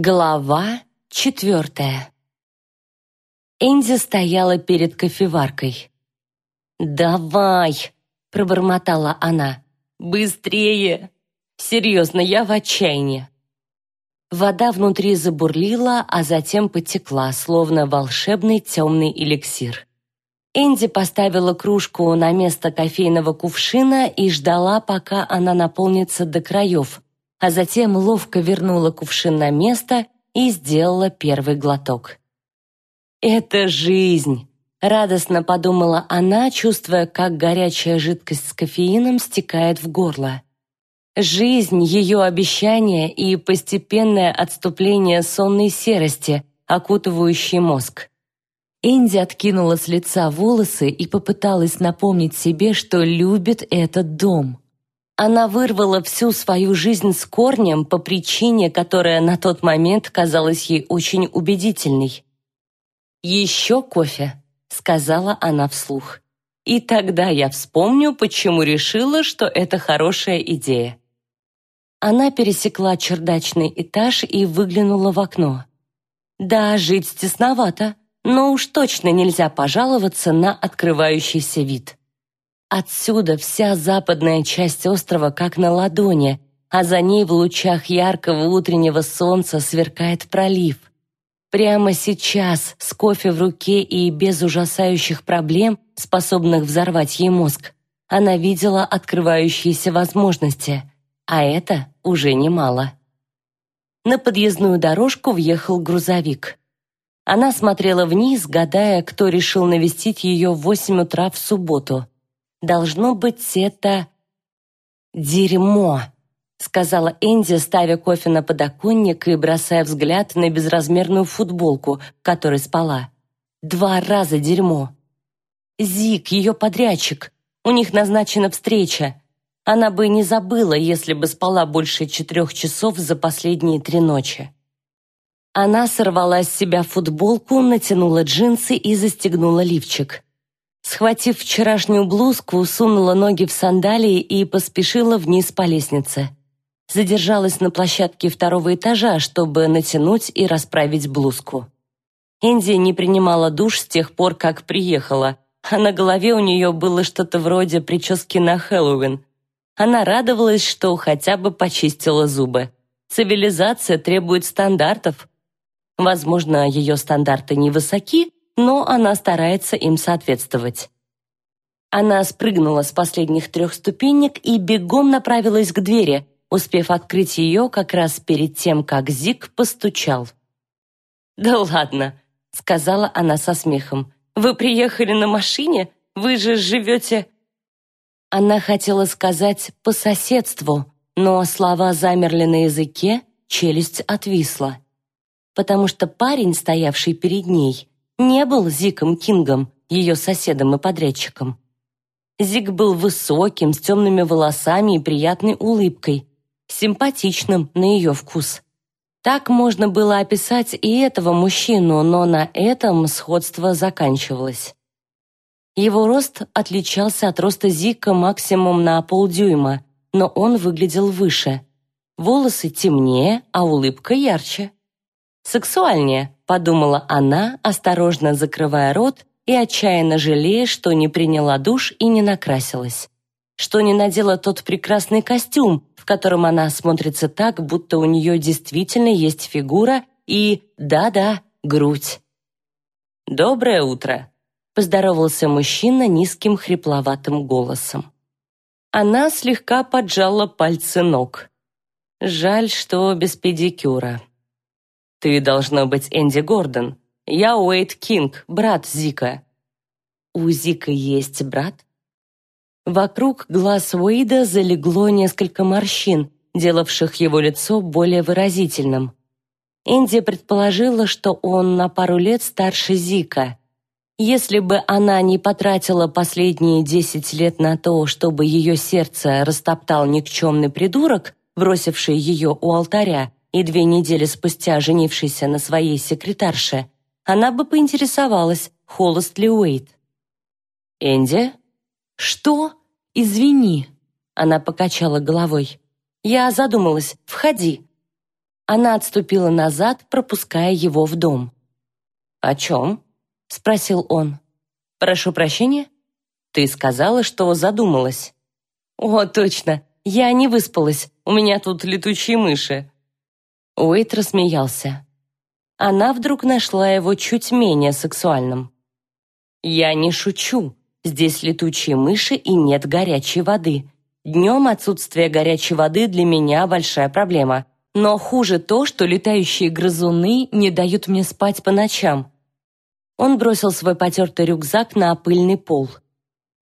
Глава четвертая Энди стояла перед кофеваркой. «Давай!» — пробормотала она. «Быстрее! Серьезно, я в отчаянии!» Вода внутри забурлила, а затем потекла, словно волшебный темный эликсир. Энди поставила кружку на место кофейного кувшина и ждала, пока она наполнится до краев, а затем ловко вернула кувшин на место и сделала первый глоток. «Это жизнь!» — радостно подумала она, чувствуя, как горячая жидкость с кофеином стекает в горло. Жизнь, ее обещание и постепенное отступление сонной серости, окутывающей мозг. Энди откинула с лица волосы и попыталась напомнить себе, что любит этот дом. Она вырвала всю свою жизнь с корнем по причине, которая на тот момент казалась ей очень убедительной. «Еще кофе», — сказала она вслух. «И тогда я вспомню, почему решила, что это хорошая идея». Она пересекла чердачный этаж и выглянула в окно. Да, жить тесновато, но уж точно нельзя пожаловаться на открывающийся вид. Отсюда вся западная часть острова как на ладони, а за ней в лучах яркого утреннего солнца сверкает пролив. Прямо сейчас, с кофе в руке и без ужасающих проблем, способных взорвать ей мозг, она видела открывающиеся возможности, а это уже немало. На подъездную дорожку въехал грузовик. Она смотрела вниз, гадая, кто решил навестить ее в восемь утра в субботу – Должно быть, это... «Дерьмо», — сказала Энди, ставя кофе на подоконник и бросая взгляд на безразмерную футболку, в которой спала. «Два раза дерьмо». «Зик, ее подрядчик. У них назначена встреча. Она бы не забыла, если бы спала больше четырех часов за последние три ночи». Она сорвала с себя футболку, натянула джинсы и застегнула лифчик. Схватив вчерашнюю блузку, сунула ноги в сандалии и поспешила вниз по лестнице. Задержалась на площадке второго этажа, чтобы натянуть и расправить блузку. Энди не принимала душ с тех пор, как приехала, а на голове у нее было что-то вроде прически на Хэллоуин. Она радовалась, что хотя бы почистила зубы. Цивилизация требует стандартов. Возможно, ее стандарты невысоки, но она старается им соответствовать. Она спрыгнула с последних трех ступенек и бегом направилась к двери, успев открыть ее как раз перед тем, как Зик постучал. «Да ладно», — сказала она со смехом. «Вы приехали на машине? Вы же живете...» Она хотела сказать «по соседству», но слова замерли на языке, челюсть отвисла. Потому что парень, стоявший перед ней, не был Зиком Кингом, ее соседом и подрядчиком. Зик был высоким, с темными волосами и приятной улыбкой, симпатичным на ее вкус. Так можно было описать и этого мужчину, но на этом сходство заканчивалось. Его рост отличался от роста Зика максимум на полдюйма, но он выглядел выше. Волосы темнее, а улыбка ярче. Сексуальнее, подумала она, осторожно закрывая рот и отчаянно жалея, что не приняла душ и не накрасилась. Что не надела тот прекрасный костюм, в котором она смотрится так, будто у нее действительно есть фигура и, да-да, грудь. «Доброе утро», — поздоровался мужчина низким хрипловатым голосом. Она слегка поджала пальцы ног. Жаль, что без педикюра. «Ты должна быть Энди Гордон. Я Уэйт Кинг, брат Зика». «У Зика есть брат?» Вокруг глаз Уэйда залегло несколько морщин, делавших его лицо более выразительным. Энди предположила, что он на пару лет старше Зика. Если бы она не потратила последние десять лет на то, чтобы ее сердце растоптал никчемный придурок, бросивший ее у алтаря, и две недели спустя женившийся на своей секретарше, она бы поинтересовалась, холост ли Уэйт. «Энди?» «Что? Извини». Она покачала головой. «Я задумалась. Входи». Она отступила назад, пропуская его в дом. «О чем?» — спросил он. «Прошу прощения? Ты сказала, что задумалась». «О, точно. Я не выспалась. У меня тут летучие мыши». Уэйт рассмеялся. Она вдруг нашла его чуть менее сексуальным. «Я не шучу. Здесь летучие мыши и нет горячей воды. Днем отсутствие горячей воды для меня большая проблема. Но хуже то, что летающие грызуны не дают мне спать по ночам». Он бросил свой потертый рюкзак на пыльный пол.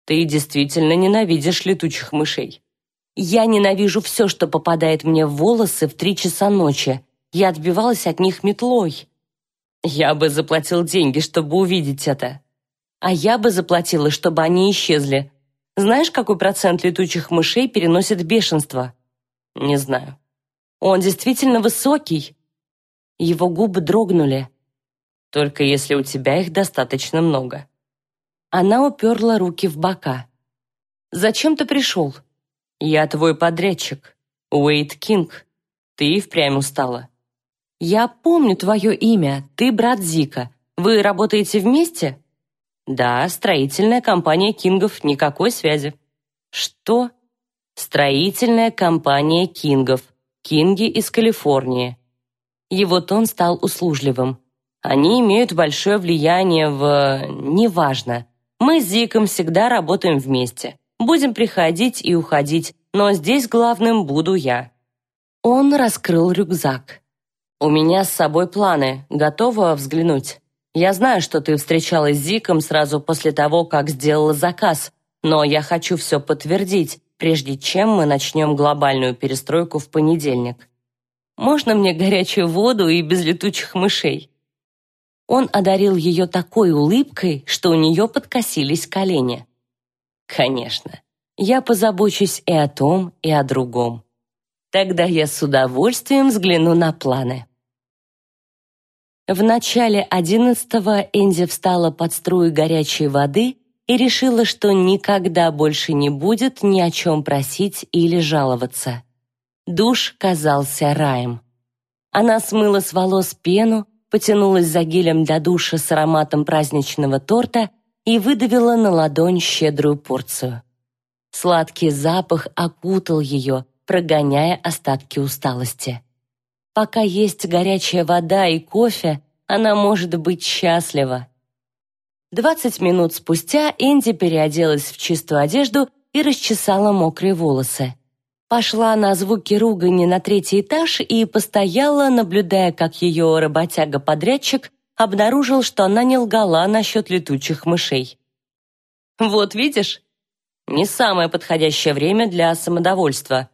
«Ты действительно ненавидишь летучих мышей». «Я ненавижу все, что попадает мне в волосы в три часа ночи. Я отбивалась от них метлой». «Я бы заплатил деньги, чтобы увидеть это». «А я бы заплатила, чтобы они исчезли. Знаешь, какой процент летучих мышей переносит бешенство?» «Не знаю». «Он действительно высокий». Его губы дрогнули. «Только если у тебя их достаточно много». Она уперла руки в бока. «Зачем ты пришел?» «Я твой подрядчик, Уэйт Кинг. Ты впрямь устала». «Я помню твое имя, ты брат Зика. Вы работаете вместе?» «Да, строительная компания Кингов, никакой связи». «Что?» «Строительная компания Кингов. Кинги из Калифорнии». Его тон стал услужливым. «Они имеют большое влияние в... неважно. Мы с Зиком всегда работаем вместе. Будем приходить и уходить, но здесь главным буду я». Он раскрыл рюкзак. «У меня с собой планы. Готова взглянуть? Я знаю, что ты встречалась с Зиком сразу после того, как сделала заказ, но я хочу все подтвердить, прежде чем мы начнем глобальную перестройку в понедельник. Можно мне горячую воду и без летучих мышей?» Он одарил ее такой улыбкой, что у нее подкосились колени. Конечно, я позабочусь и о том, и о другом. Тогда я с удовольствием взгляну на планы. В начале одиннадцатого Энди встала под струи горячей воды и решила, что никогда больше не будет ни о чем просить или жаловаться. Душ казался раем. Она смыла с волос пену, потянулась за гелем для душа с ароматом праздничного торта и выдавила на ладонь щедрую порцию. Сладкий запах окутал ее, прогоняя остатки усталости. Пока есть горячая вода и кофе, она может быть счастлива. Двадцать минут спустя Энди переоделась в чистую одежду и расчесала мокрые волосы. Пошла на звуки ругани на третий этаж и постояла, наблюдая, как ее работяга-подрядчик обнаружил, что она не лгала насчет летучих мышей. «Вот видишь, не самое подходящее время для самодовольства»,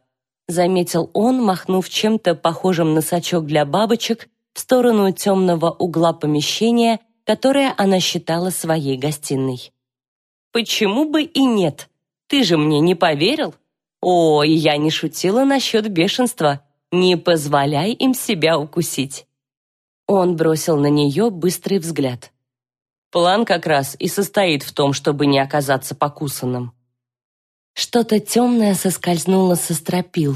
заметил он, махнув чем-то похожим на сачок для бабочек в сторону темного угла помещения, которое она считала своей гостиной. «Почему бы и нет? Ты же мне не поверил?» «О, я не шутила насчет бешенства. Не позволяй им себя укусить». Он бросил на нее быстрый взгляд. План как раз и состоит в том, чтобы не оказаться покусанным. Что-то темное соскользнуло со стропил.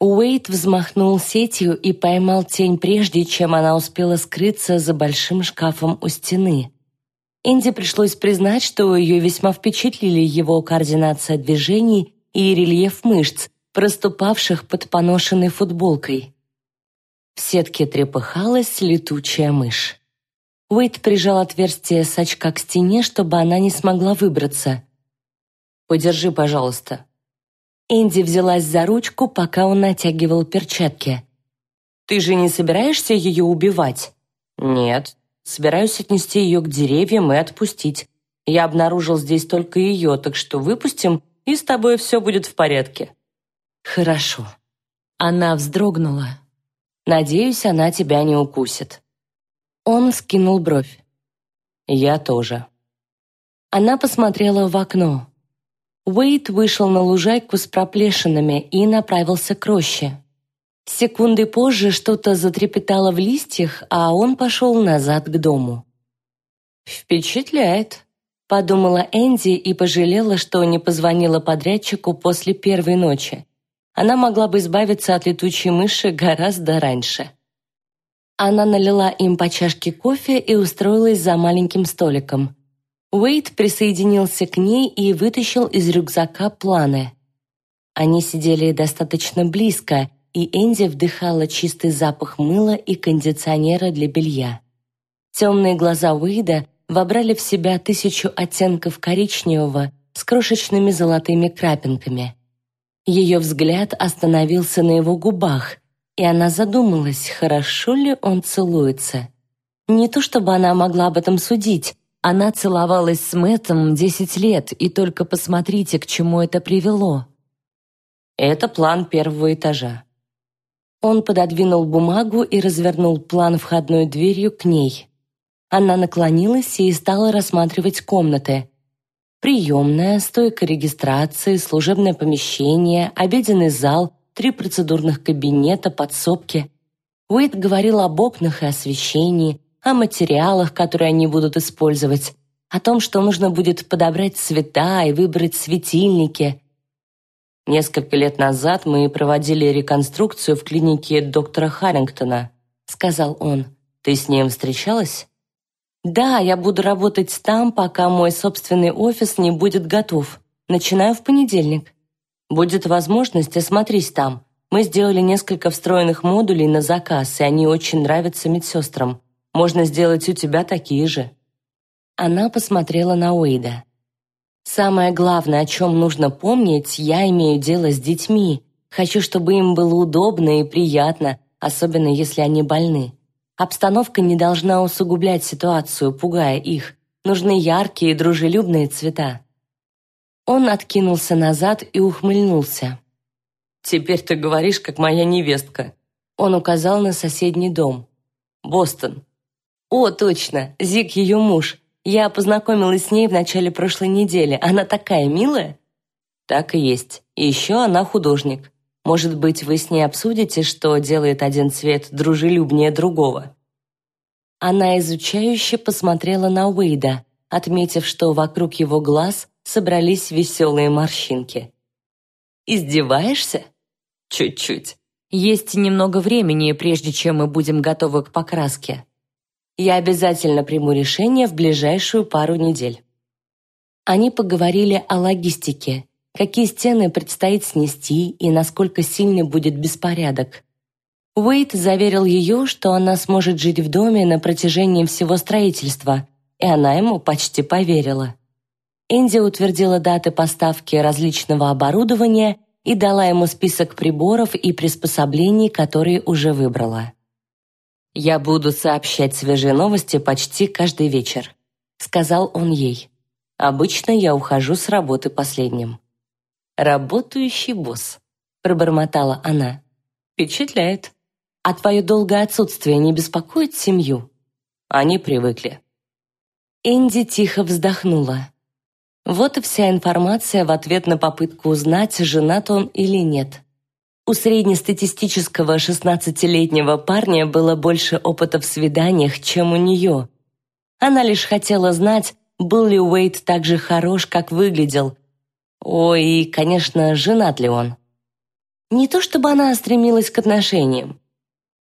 Уэйт взмахнул сетью и поймал тень прежде, чем она успела скрыться за большим шкафом у стены. Инди пришлось признать, что ее весьма впечатлили его координация движений и рельеф мышц, проступавших под поношенной футболкой. В сетке трепыхалась летучая мышь. Уэйт прижал отверстие с очка к стене, чтобы она не смогла выбраться. «Подержи, пожалуйста». Энди взялась за ручку, пока он натягивал перчатки. «Ты же не собираешься ее убивать?» «Нет. Собираюсь отнести ее к деревьям и отпустить. Я обнаружил здесь только ее, так что выпустим, и с тобой все будет в порядке». «Хорошо». Она вздрогнула. Надеюсь, она тебя не укусит». Он скинул бровь. «Я тоже». Она посмотрела в окно. Уэйт вышел на лужайку с проплешинами и направился к роще. Секунды позже что-то затрепетало в листьях, а он пошел назад к дому. «Впечатляет», — подумала Энди и пожалела, что не позвонила подрядчику после первой ночи. Она могла бы избавиться от летучей мыши гораздо раньше. Она налила им по чашке кофе и устроилась за маленьким столиком. Уэйд присоединился к ней и вытащил из рюкзака планы. Они сидели достаточно близко, и Энди вдыхала чистый запах мыла и кондиционера для белья. Темные глаза Уэйда вобрали в себя тысячу оттенков коричневого с крошечными золотыми крапинками. Ее взгляд остановился на его губах, и она задумалась, хорошо ли он целуется. Не то чтобы она могла об этом судить, она целовалась с Мэттом десять лет, и только посмотрите, к чему это привело. Это план первого этажа. Он пододвинул бумагу и развернул план входной дверью к ней. Она наклонилась и стала рассматривать комнаты. Приемная, стойка регистрации, служебное помещение, обеденный зал, три процедурных кабинета, подсобки. Уэйд говорил об окнах и освещении, о материалах, которые они будут использовать, о том, что нужно будет подобрать цвета и выбрать светильники. Несколько лет назад мы проводили реконструкцию в клинике доктора Харрингтона, сказал он. Ты с ним встречалась? Да, я буду работать там, пока мой собственный офис не будет готов. Начинаю в понедельник. Будет возможность, осмотрись там. Мы сделали несколько встроенных модулей на заказ, и они очень нравятся медсестрам. Можно сделать у тебя такие же». Она посмотрела на Уэйда. «Самое главное, о чем нужно помнить, я имею дело с детьми. Хочу, чтобы им было удобно и приятно, особенно если они больны. Обстановка не должна усугублять ситуацию, пугая их. Нужны яркие и дружелюбные цвета. Он откинулся назад и ухмыльнулся. «Теперь ты говоришь, как моя невестка». Он указал на соседний дом. «Бостон». «О, точно, Зик ее муж. Я познакомилась с ней в начале прошлой недели. Она такая милая». «Так и есть. И еще она художник. Может быть, вы с ней обсудите, что делает один цвет дружелюбнее другого?» Она изучающе посмотрела на Уэйда, отметив, что вокруг его глаз собрались веселые морщинки. «Издеваешься?» «Чуть-чуть. Есть немного времени, прежде чем мы будем готовы к покраске. Я обязательно приму решение в ближайшую пару недель». Они поговорили о логистике, какие стены предстоит снести и насколько сильный будет беспорядок. Уэйт заверил ее, что она сможет жить в доме на протяжении всего строительства, и она ему почти поверила. Энди утвердила даты поставки различного оборудования и дала ему список приборов и приспособлений, которые уже выбрала. «Я буду сообщать свежие новости почти каждый вечер», — сказал он ей. «Обычно я ухожу с работы последним». «Работающий босс», — пробормотала она. «Впечатляет. А твое долгое отсутствие не беспокоит семью?» Они привыкли. Энди тихо вздохнула. Вот и вся информация в ответ на попытку узнать, женат он или нет. У среднестатистического 16-летнего парня было больше опыта в свиданиях, чем у нее. Она лишь хотела знать, был ли Уэйд так же хорош, как выглядел. Ой, и, конечно, женат ли он. Не то чтобы она стремилась к отношениям.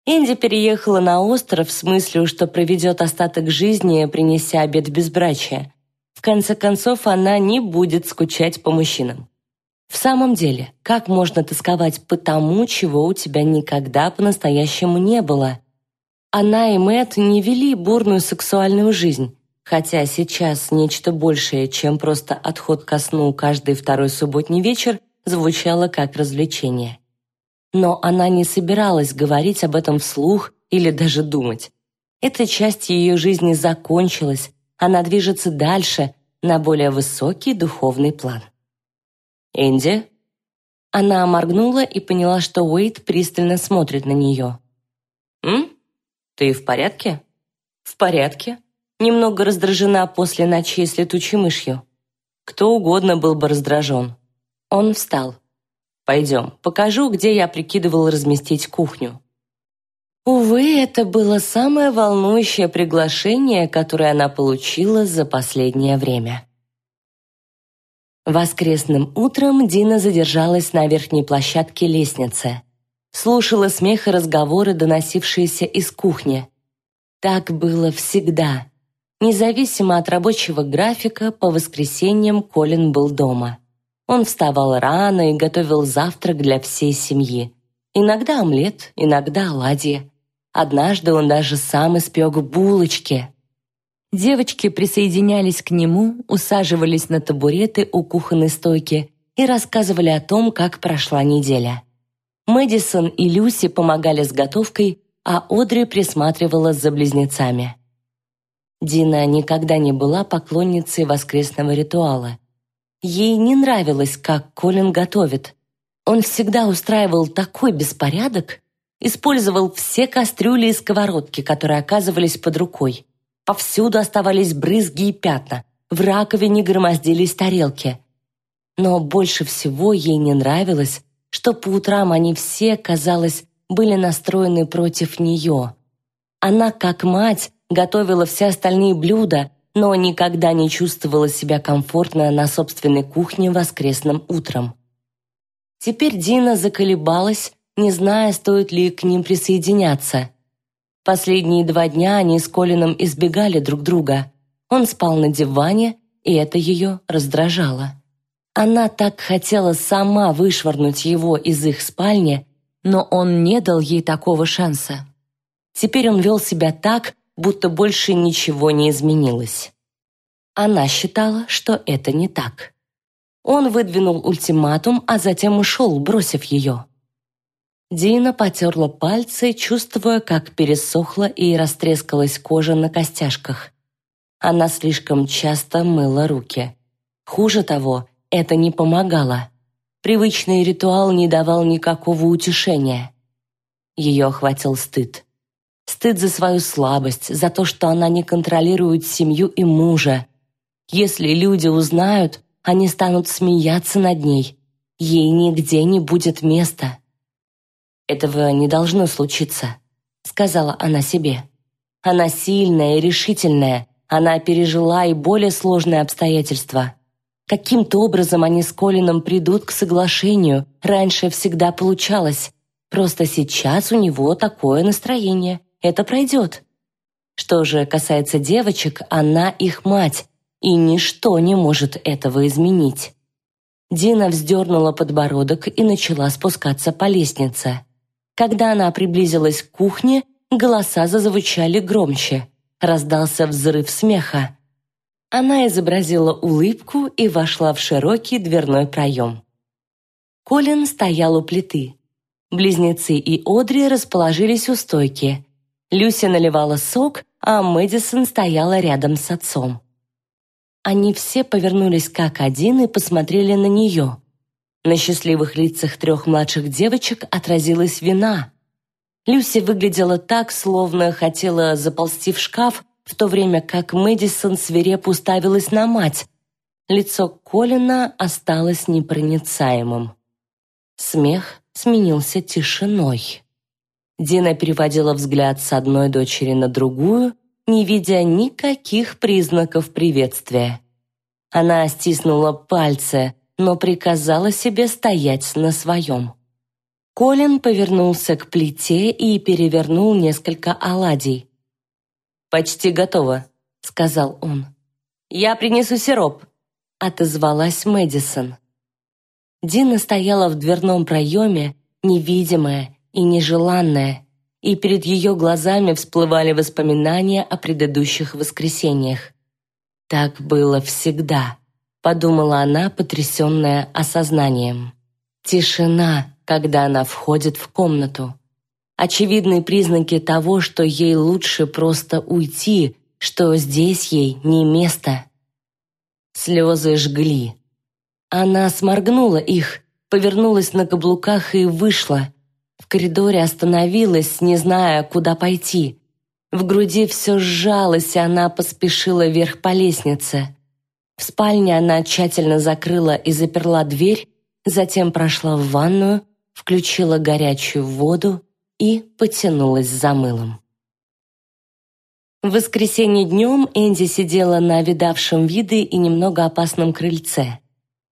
Инди переехала на остров с мыслью, что проведет остаток жизни, принеся обед безбрачия. В конце концов, она не будет скучать по мужчинам. В самом деле, как можно тосковать по тому, чего у тебя никогда по-настоящему не было? Она и Мэтт не вели бурную сексуальную жизнь, хотя сейчас нечто большее, чем просто отход ко сну каждый второй субботний вечер, звучало как развлечение. Но она не собиралась говорить об этом вслух или даже думать. Эта часть ее жизни закончилась, она движется дальше, на более высокий духовный план. «Энди?» Она моргнула и поняла, что Уэйд пристально смотрит на нее. «М? Ты в порядке?» «В порядке. Немного раздражена после ночи с летучей мышью. Кто угодно был бы раздражен». Он встал. «Пойдем, покажу, где я прикидывал разместить кухню». Увы, это было самое волнующее приглашение, которое она получила за последнее время. Воскресным утром Дина задержалась на верхней площадке лестницы. Слушала смех и разговоры, доносившиеся из кухни. Так было всегда. Независимо от рабочего графика, по воскресеньям Колин был дома. Он вставал рано и готовил завтрак для всей семьи. Иногда омлет, иногда оладьи. Однажды он даже сам испек булочки. Девочки присоединялись к нему, усаживались на табуреты у кухонной стойки и рассказывали о том, как прошла неделя. Мэдисон и Люси помогали с готовкой, а Одри присматривала за близнецами. Дина никогда не была поклонницей воскресного ритуала. Ей не нравилось, как Колин готовит. Он всегда устраивал такой беспорядок, использовал все кастрюли и сковородки, которые оказывались под рукой. Повсюду оставались брызги и пятна, в раковине громоздились тарелки. Но больше всего ей не нравилось, что по утрам они все, казалось, были настроены против нее. Она, как мать, готовила все остальные блюда, но никогда не чувствовала себя комфортно на собственной кухне воскресным утром. Теперь Дина заколебалась, не зная, стоит ли к ним присоединяться. Последние два дня они с Колином избегали друг друга. Он спал на диване, и это ее раздражало. Она так хотела сама вышвырнуть его из их спальни, но он не дал ей такого шанса. Теперь он вел себя так, будто больше ничего не изменилось. Она считала, что это не так. Он выдвинул ультиматум, а затем ушел, бросив ее. Дина потерла пальцы, чувствуя, как пересохла и растрескалась кожа на костяшках. Она слишком часто мыла руки. Хуже того, это не помогало. Привычный ритуал не давал никакого утешения. Ее охватил стыд. Стыд за свою слабость, за то, что она не контролирует семью и мужа. Если люди узнают, они станут смеяться над ней. Ей нигде не будет места. «Этого не должно случиться», — сказала она себе. Она сильная и решительная, она пережила и более сложные обстоятельства. Каким-то образом они с Колином придут к соглашению. Раньше всегда получалось. Просто сейчас у него такое настроение. Это пройдет. Что же касается девочек, она их мать, и ничто не может этого изменить. Дина вздернула подбородок и начала спускаться по лестнице. Когда она приблизилась к кухне, голоса зазвучали громче. Раздался взрыв смеха. Она изобразила улыбку и вошла в широкий дверной проем. Колин стоял у плиты. Близнецы и Одри расположились у стойки. Люся наливала сок, а Мэдисон стояла рядом с отцом. Они все повернулись как один и посмотрели на нее. На счастливых лицах трех младших девочек отразилась вина. Люся выглядела так, словно хотела заползти в шкаф, в то время как Мэдисон свирепо уставилась на мать. Лицо Колина осталось непроницаемым. Смех сменился тишиной. Дина переводила взгляд с одной дочери на другую, не видя никаких признаков приветствия. Она стиснула пальцы, но приказала себе стоять на своем. Колин повернулся к плите и перевернул несколько оладий. «Почти готово», — сказал он. «Я принесу сироп», — отозвалась Мэдисон. Дина стояла в дверном проеме, невидимая и нежеланная, и перед ее глазами всплывали воспоминания о предыдущих воскресеньях. «Так было всегда», — подумала она, потрясенная осознанием. Тишина, когда она входит в комнату очевидные признаки того, что ей лучше просто уйти, что здесь ей не место. Слезы жгли. Она сморгнула их, повернулась на каблуках и вышла. В коридоре остановилась, не зная, куда пойти. В груди все сжалось, и она поспешила вверх по лестнице. В спальне она тщательно закрыла и заперла дверь, затем прошла в ванную, включила горячую воду и потянулась за мылом. В воскресенье днем Энди сидела на видавшем виды и немного опасном крыльце.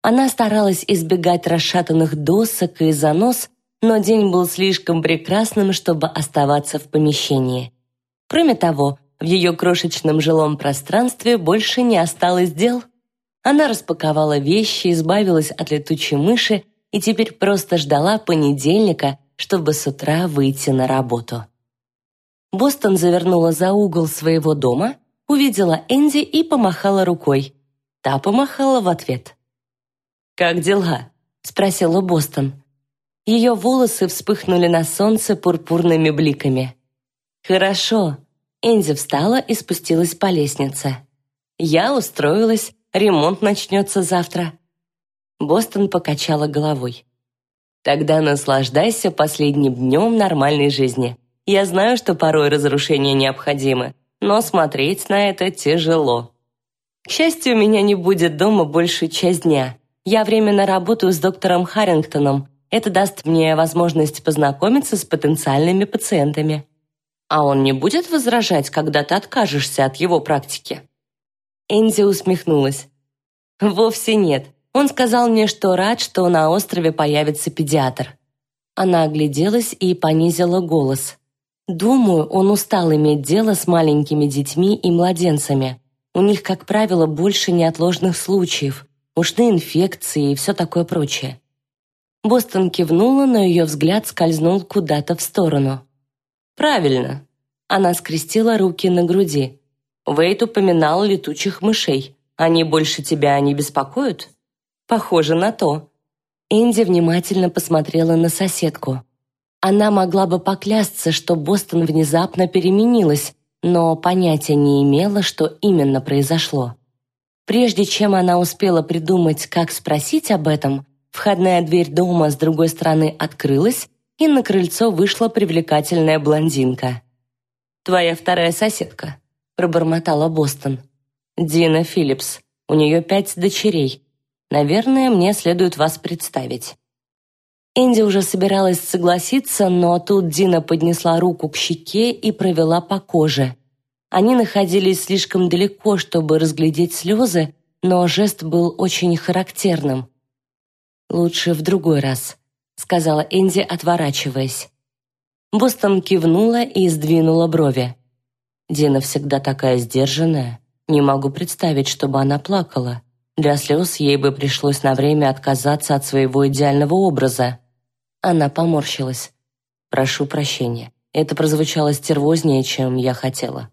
Она старалась избегать расшатанных досок и занос, но день был слишком прекрасным, чтобы оставаться в помещении. Кроме того, в ее крошечном жилом пространстве больше не осталось дел. Она распаковала вещи, избавилась от летучей мыши и теперь просто ждала понедельника, чтобы с утра выйти на работу. Бостон завернула за угол своего дома, увидела Энди и помахала рукой. Та помахала в ответ. «Как дела?» — спросила Бостон. Ее волосы вспыхнули на солнце пурпурными бликами. «Хорошо». Энди встала и спустилась по лестнице. «Я устроилась, ремонт начнется завтра». Бостон покачала головой. «Тогда наслаждайся последним днем нормальной жизни. Я знаю, что порой разрушения необходимы, но смотреть на это тяжело. К счастью, у меня не будет дома большую часть дня. Я временно работаю с доктором Харрингтоном. Это даст мне возможность познакомиться с потенциальными пациентами. А он не будет возражать, когда ты откажешься от его практики?» Энди усмехнулась. «Вовсе нет. Он сказал мне, что рад, что на острове появится педиатр». Она огляделась и понизила голос. «Думаю, он устал иметь дело с маленькими детьми и младенцами. У них, как правило, больше неотложных случаев ушные инфекции и все такое прочее. Бостон кивнула, но ее взгляд скользнул куда-то в сторону. «Правильно». Она скрестила руки на груди. Вейт упоминал летучих мышей. Они больше тебя не беспокоят? Похоже на то. Энди внимательно посмотрела на соседку. Она могла бы поклясться, что Бостон внезапно переменилась, но понятия не имела, что именно произошло. Прежде чем она успела придумать, как спросить об этом, входная дверь дома с другой стороны открылась, и на крыльцо вышла привлекательная блондинка. «Твоя вторая соседка», — пробормотала Бостон. «Дина Филлипс. У нее пять дочерей. Наверное, мне следует вас представить». Энди уже собиралась согласиться, но тут Дина поднесла руку к щеке и провела по коже. Они находились слишком далеко, чтобы разглядеть слезы, но жест был очень характерным. «Лучше в другой раз», — сказала Энди, отворачиваясь. Бостон кивнула и сдвинула брови. Дина всегда такая сдержанная. Не могу представить, чтобы она плакала. Для слез ей бы пришлось на время отказаться от своего идеального образа. Она поморщилась. «Прошу прощения. Это прозвучало стервознее, чем я хотела».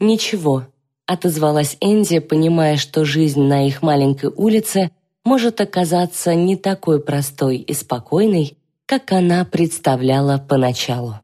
«Ничего», — отозвалась Энди, понимая, что жизнь на их маленькой улице может оказаться не такой простой и спокойной, как она представляла поначалу.